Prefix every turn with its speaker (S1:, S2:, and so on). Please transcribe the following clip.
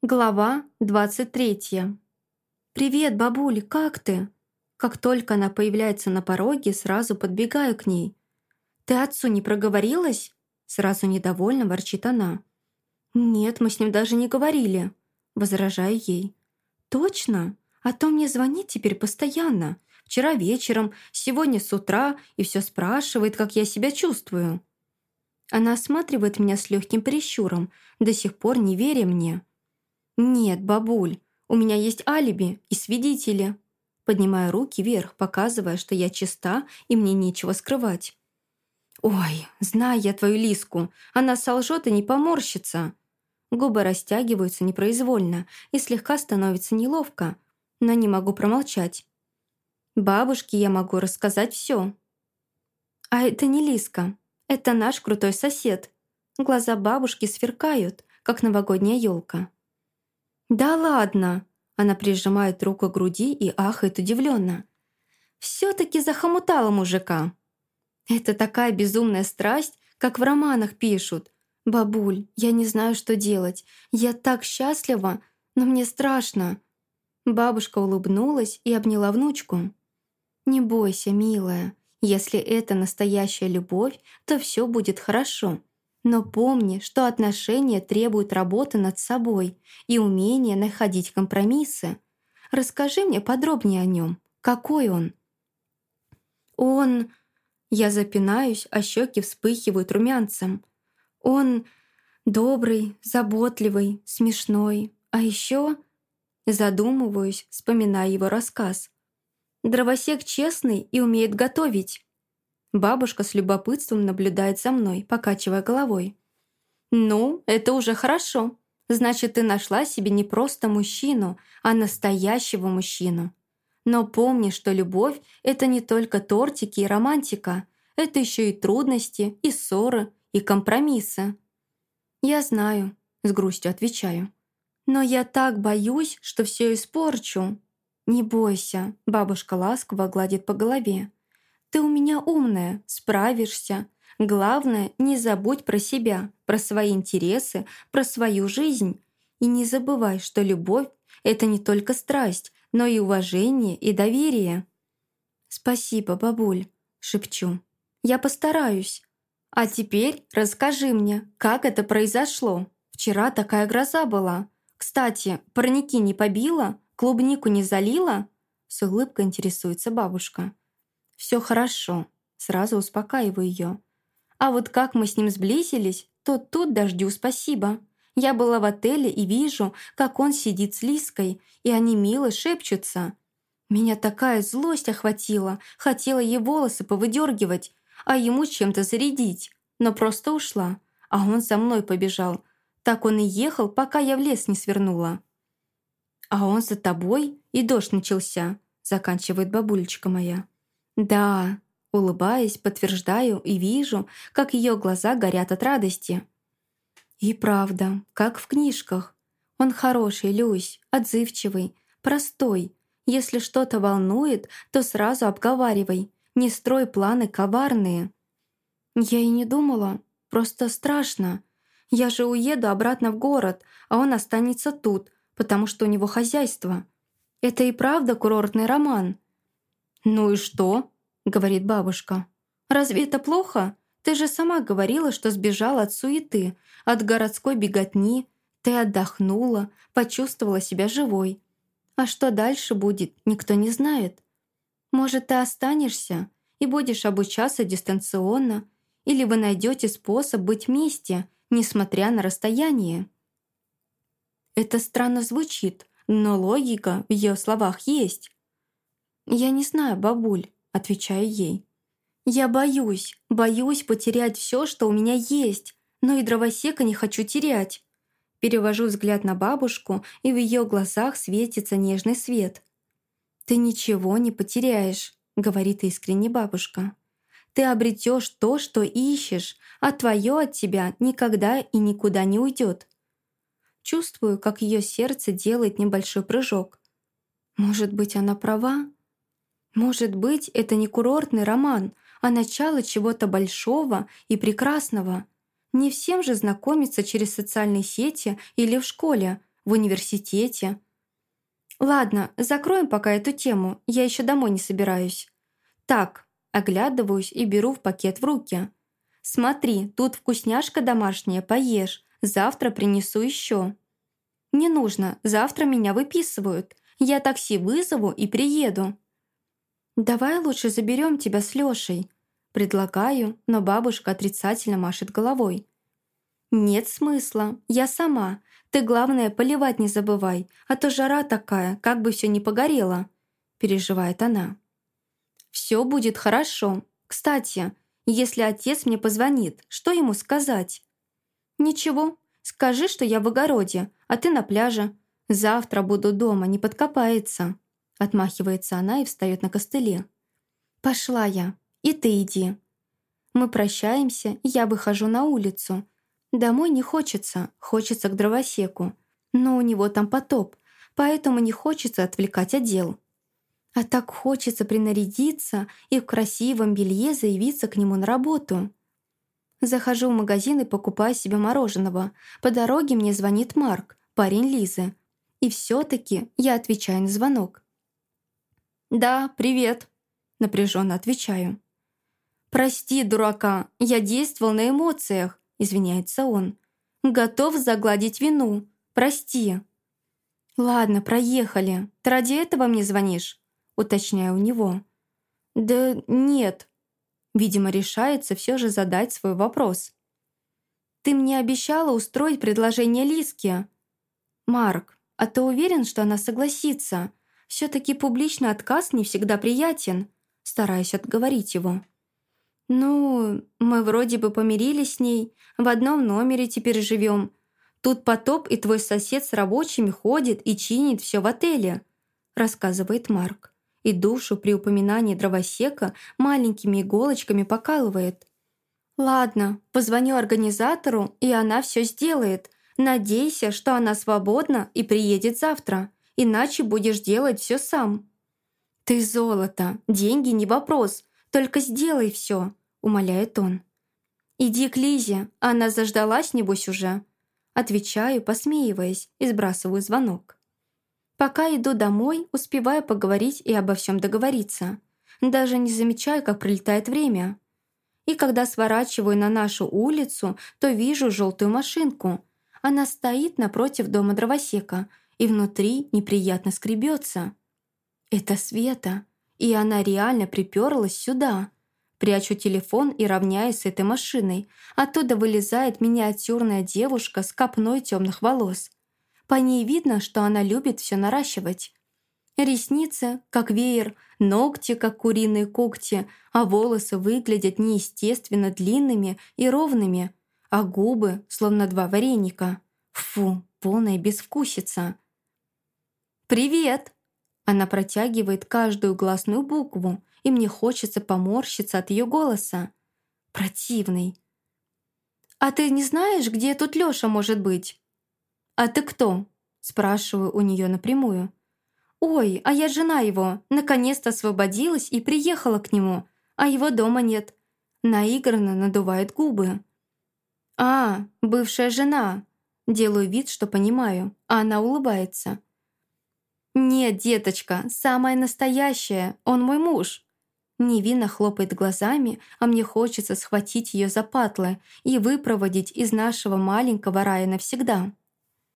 S1: Глава 23. «Привет, бабуль, как ты?» Как только она появляется на пороге, сразу подбегаю к ней. «Ты отцу не проговорилась?» Сразу недовольно ворчит она. «Нет, мы с ним даже не говорили», возражаю ей. «Точно? А то мне звонит теперь постоянно. Вчера вечером, сегодня с утра и все спрашивает, как я себя чувствую». Она осматривает меня с легким прищуром, до сих пор не веря мне. «Нет, бабуль, у меня есть алиби и свидетели». Поднимаю руки вверх, показывая, что я чиста и мне нечего скрывать. «Ой, знаю я твою Лиску, она солжет и не поморщится». Губы растягиваются непроизвольно и слегка становится неловко, но не могу промолчать. Бабушке я могу рассказать все. А это не Лиска, это наш крутой сосед. Глаза бабушки сверкают, как новогодняя елка. «Да ладно!» Она прижимает руку к груди и ахает удивленно. «Все-таки захомутала мужика!» «Это такая безумная страсть, как в романах пишут. Бабуль, я не знаю, что делать. Я так счастлива, но мне страшно». Бабушка улыбнулась и обняла внучку. «Не бойся, милая. Если это настоящая любовь, то все будет хорошо. Но помни, что отношения требуют работы над собой и умения находить компромиссы. Расскажи мне подробнее о нем. Какой он?» «Он...» Я запинаюсь, а щеки вспыхивают румянцем. «Он добрый, заботливый, смешной. А еще...» Задумываюсь, вспоминая его рассказ. «Дровосек честный и умеет готовить. Бабушка с любопытством наблюдает за мной, покачивая головой. «Ну, это уже хорошо. Значит, ты нашла себе не просто мужчину, а настоящего мужчину. Но помни, что любовь — это не только тортики и романтика. Это еще и трудности, и ссоры, и компромиссы». «Я знаю», — с грустью отвечаю. «Но я так боюсь, что все испорчу». «Не бойся», — бабушка ласково гладит по голове. Ты у меня умная, справишься. Главное, не забудь про себя, про свои интересы, про свою жизнь. И не забывай, что любовь — это не только страсть, но и уважение и доверие. «Спасибо, бабуль», — шепчу. «Я постараюсь. А теперь расскажи мне, как это произошло. Вчера такая гроза была. Кстати, парники не побила? Клубнику не залила?» С улыбкой интересуется бабушка. Все хорошо. Сразу успокаиваю ее. А вот как мы с ним сблизились, то тут дождю спасибо. Я была в отеле и вижу, как он сидит с Лиской, и они мило шепчутся. Меня такая злость охватила, хотела ей волосы повыдергивать, а ему чем-то зарядить, но просто ушла, а он за мной побежал. Так он и ехал, пока я в лес не свернула. «А он за тобой, и дождь начался», заканчивает бабулечка моя. «Да», — улыбаясь, подтверждаю и вижу, как ее глаза горят от радости. И правда, как в книжках. Он хороший, Люсь, отзывчивый, простой. Если что-то волнует, то сразу обговаривай. Не строй планы коварные. Я и не думала. Просто страшно. Я же уеду обратно в город, а он останется тут, потому что у него хозяйство. Это и правда курортный роман. «Ну и что?» — говорит бабушка. «Разве это плохо? Ты же сама говорила, что сбежала от суеты, от городской беготни. Ты отдохнула, почувствовала себя живой. А что дальше будет, никто не знает. Может, ты останешься и будешь обучаться дистанционно, или вы найдете способ быть вместе, несмотря на расстояние». Это странно звучит, но логика в ее словах есть. «Я не знаю, бабуль», — отвечаю ей. «Я боюсь, боюсь потерять все, что у меня есть, но и дровосека не хочу терять». Перевожу взгляд на бабушку, и в ее глазах светится нежный свет. «Ты ничего не потеряешь», — говорит искренне бабушка. «Ты обретешь то, что ищешь, а твое от тебя никогда и никуда не уйдет». Чувствую, как ее сердце делает небольшой прыжок. Может быть, она права? Может быть, это не курортный роман, а начало чего-то большого и прекрасного. Не всем же знакомиться через социальные сети или в школе. в университете. Ладно, закроем пока эту тему, я еще домой не собираюсь. Так, оглядываюсь и беру в пакет в руки. Смотри, тут вкусняшка домашняя, поешь, завтра принесу еще. Не нужно, завтра меня выписывают. Я такси вызову и приеду. Давай лучше заберем тебя с Лешей. Предлагаю, но бабушка отрицательно машет головой. «Нет смысла. Я сама. Ты, главное, поливать не забывай, а то жара такая, как бы все не погорело», — переживает она. «Все будет хорошо. Кстати, если отец мне позвонит, что ему сказать?» «Ничего. Скажи, что я в огороде, а ты на пляже. Завтра буду дома, не подкопается». Отмахивается она и встает на костыле. «Пошла я. И ты иди». Мы прощаемся, я выхожу на улицу — Домой не хочется, хочется к дровосеку. Но у него там потоп, поэтому не хочется отвлекать отдел. А так хочется принарядиться и в красивом белье заявиться к нему на работу. Захожу в магазин и покупаю себе мороженого. По дороге мне звонит Марк, парень Лизы. И все таки я отвечаю на звонок. «Да, привет», — напряженно отвечаю. «Прости, дурака, я действовал на эмоциях извиняется он. «Готов загладить вину. Прости». «Ладно, проехали. Ты ради этого мне звонишь?» Уточняю у него. «Да нет». Видимо, решается все же задать свой вопрос. «Ты мне обещала устроить предложение Лиске?» «Марк, а ты уверен, что она согласится? Все таки публичный отказ не всегда приятен». Стараюсь отговорить его. «Ну, мы вроде бы помирились с ней, в одном номере теперь живем. Тут потоп, и твой сосед с рабочими ходит и чинит все в отеле», рассказывает Марк. И душу при упоминании дровосека маленькими иголочками покалывает. «Ладно, позвоню организатору, и она все сделает. Надейся, что она свободна и приедет завтра, иначе будешь делать все сам». «Ты золото, деньги не вопрос, только сделай все», — умоляет он. «Иди к Лизе, она заждалась, небось, уже». Отвечаю, посмеиваясь, и сбрасываю звонок. Пока иду домой, успеваю поговорить и обо всем договориться. Даже не замечаю, как пролетает время. И когда сворачиваю на нашу улицу, то вижу желтую машинку. Она стоит напротив дома дровосека, и внутри неприятно скребется. Это Света, и она реально приперлась сюда. Прячу телефон и равняюсь с этой машиной. Оттуда вылезает миниатюрная девушка с копной темных волос. По ней видно, что она любит все наращивать. Ресницы, как веер, ногти, как куриные когти, а волосы выглядят неестественно длинными и ровными, а губы, словно два вареника. Фу, полная безвкусица. «Привет!» Она протягивает каждую гласную букву, и мне хочется поморщиться от ее голоса. Противный. «А ты не знаешь, где тут Лёша может быть?» «А ты кто?» Спрашиваю у нее напрямую. «Ой, а я жена его. Наконец-то освободилась и приехала к нему, а его дома нет». Наигранно надувает губы. «А, бывшая жена». Делаю вид, что понимаю, а она улыбается. «Нет, деточка, самая настоящая, он мой муж». Невинно хлопает глазами, а мне хочется схватить ее за патлы и выпроводить из нашего маленького рая навсегда.